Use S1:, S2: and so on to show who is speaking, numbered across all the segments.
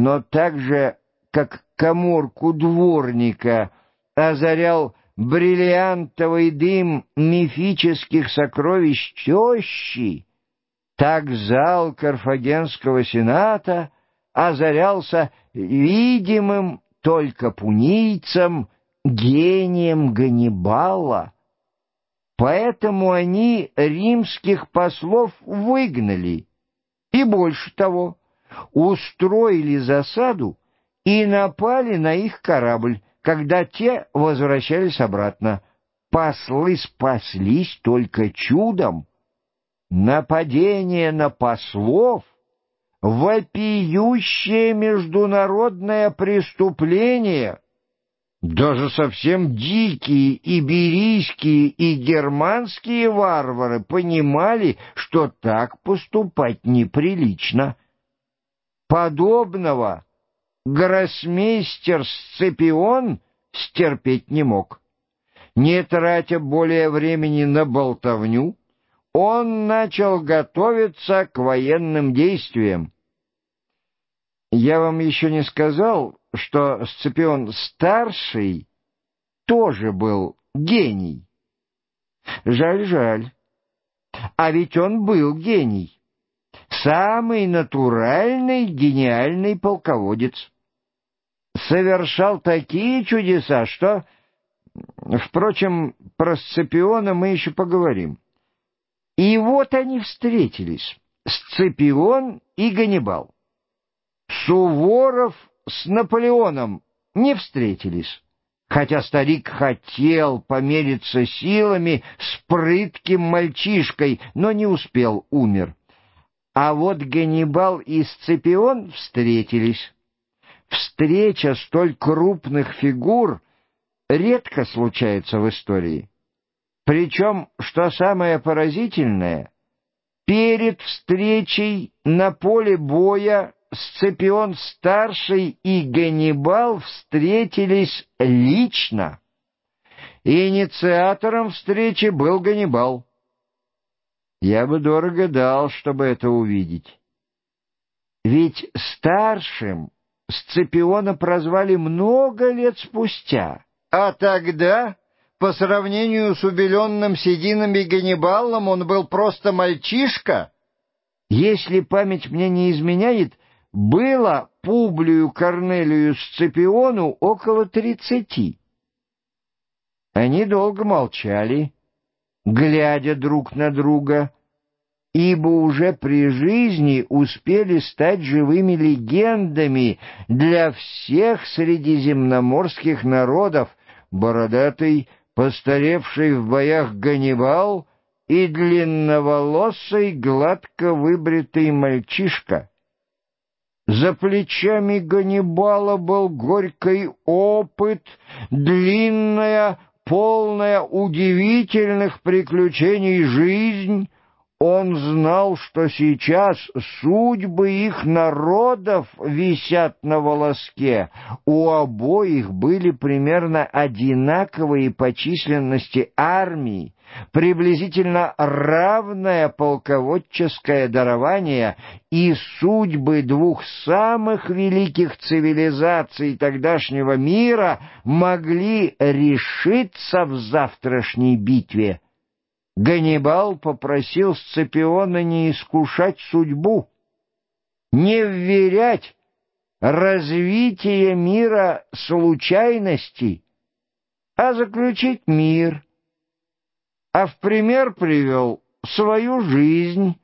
S1: но так же, как коморку дворника озарял бриллиантовый дым мифических сокровищ тещи, так зал Карфагенского сената озарялся видимым только пунийцам гением Ганнибала. Поэтому они римских послов выгнали, и больше того, устроили засаду и напали на их корабль, когда те возвращались обратно. Послы спаслись только чудом. Нападение на послов — вопиющее международное преступление. Даже совсем дикие иберийские и германские варвары понимали, что так поступать неприлично. Подобного гроссмейстер Сципион стерпеть не мог. Не тратя более времени на болтовню, он начал готовиться к военным действиям. Я вам еще не сказал, что Сципион старший тоже был гений. Жаль, жаль. А ведь он был гений самый натуральный гениальный полководец. Совершал такие чудеса, что... Впрочем, про Сципиона мы еще поговорим. И вот они встретились, Сципион и Ганнибал. Суворов с Наполеоном не встретились, хотя старик хотел помериться силами с прытким мальчишкой, но не успел, умер. А вот Ганнибал и Сципион встретились. Встреча столь крупных фигур редко случается в истории. Причем, что самое поразительное, перед встречей на поле боя Сципион-старший и Ганнибал встретились лично. Инициатором встречи был Ганнибал. Я бы дорого дал, чтобы это увидеть. Ведь старшим Сципиона прозвали много лет спустя, а тогда, по сравнению с убеленным сединами Ганнибалом, он был просто мальчишка. Если память мне не изменяет, было Публию Корнелию Сципиону около тридцати. Они долго молчали глядя друг на друга, ибо уже при жизни успели стать живыми легендами для всех средиземноморских народов, бородатый, постаревший в боях Ганнибал и длинноволосый, гладко выбритый мальчишка. За плечами Ганнибала был горький опыт, длинная, полная удивительных приключений жизнь, он знал, что сейчас судьбы их народов висят на волоске. У обоих были примерно одинаковые по численности армии, приблизительно равное полководческое дарование, и судьбы двух самых великих цивилизаций тогдашнего мира могли решиться в завтрашней битве. Ганнибал попросил Сципиона не искушать судьбу, не вверять развитие мира случайности, а заключить мир — а в пример привел свою жизнь.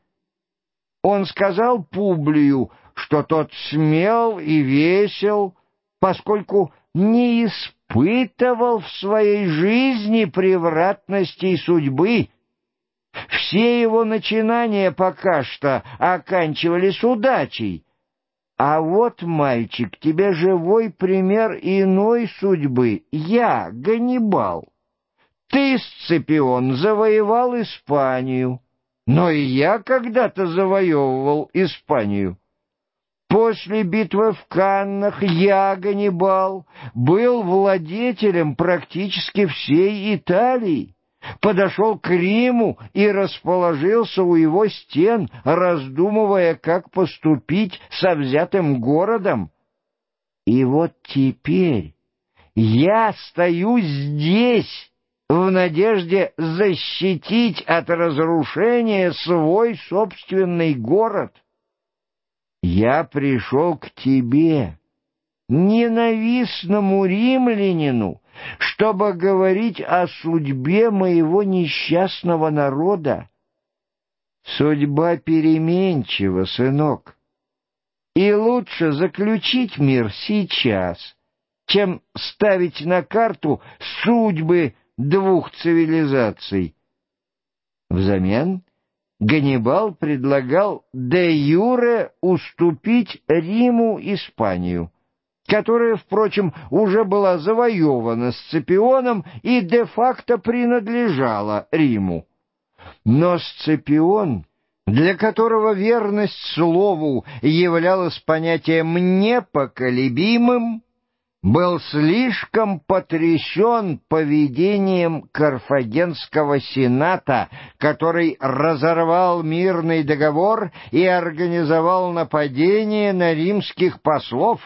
S1: Он сказал Публию, что тот смел и весел, поскольку не испытывал в своей жизни превратностей судьбы. Все его начинания пока что оканчивались удачей. А вот, мальчик, тебе живой пример иной судьбы. Я, Ганнибал. Ты, Сципион, завоевал Испанию, но и я когда-то завоевывал Испанию. После битвы в Каннах я, Ганнибал, был владетелем практически всей Италии, подошел к Риму и расположился у его стен, раздумывая, как поступить со взятым городом. И вот теперь я стою здесь в надежде защитить от разрушения свой собственный город. Я пришел к тебе, ненавистному римлянину, чтобы говорить о судьбе моего несчастного народа. Судьба переменчива, сынок, и лучше заключить мир сейчас, чем ставить на карту судьбы двух цивилизаций. Взамен Ганнибал предлагал де юре уступить Риму Испанию, которая, впрочем, уже была завоевана Сципионом и де-факто принадлежала Риму. Но Сципион, для которого верность слову являлась понятием непоколебимым, был слишком потрясен поведением Карфагенского сената, который разорвал мирный договор и организовал нападение на римских послов.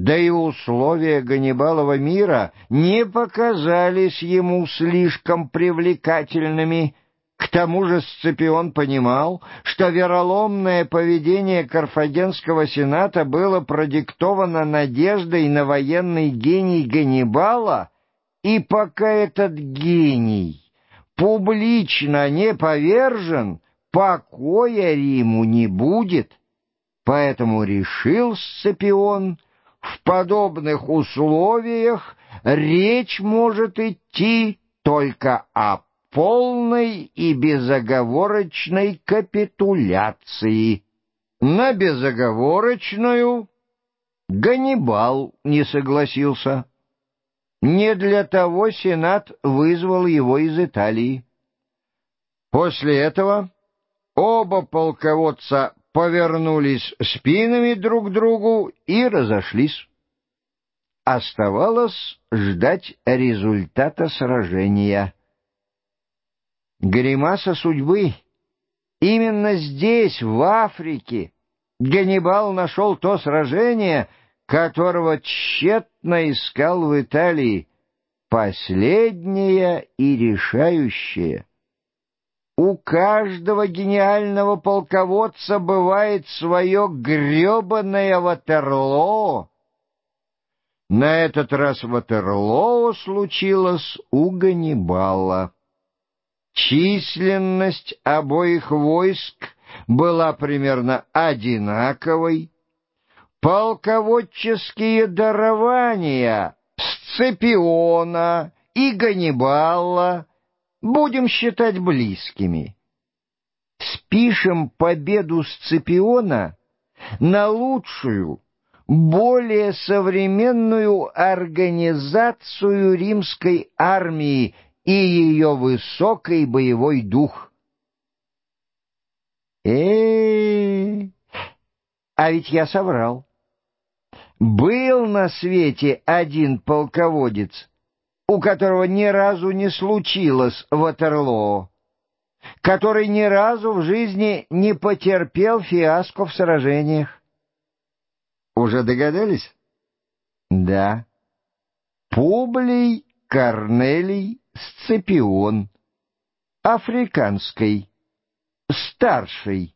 S1: Да и условия Ганнибалова мира не показались ему слишком привлекательными — к тому же Сципион понимал, что вероломное поведение Карфагенского сената было продиктовано надеждой на военный гений Ганнибала, и пока этот гений публично не повержен, покоя Риму не будет. Поэтому решил Сципион, в подобных условиях речь может идти только о полной и безоговорочной капитуляции. На безоговорочную Ганнибал не согласился. Не для того Сенат вызвал его из Италии. После этого оба полководца повернулись спинами друг к другу и разошлись. Оставалось ждать результата сражения. Гримаса судьбы. Именно здесь, в Африке, Ганнибал нашел то сражение, которого тщетно искал в Италии, последнее и решающее. У каждого гениального полководца бывает свое гребаное Ватерлоо. На этот раз Ватерлоо случилось у Ганнибала. Численность обоих войск была примерно одинаковой. Полководческие дарования Сципиона и Ганнибала будем считать близкими. Спишем победу Сципиона на лучшую, более современную организацию римской армии и ее высокий боевой дух. э э а ведь я соврал. Был на свете один полководец, у которого ни разу не случилось Ватерлоо, который ни разу в жизни не потерпел фиаско в сражениях. Уже догадались? Да. Публий Корнелий Сципион, африканской, старший,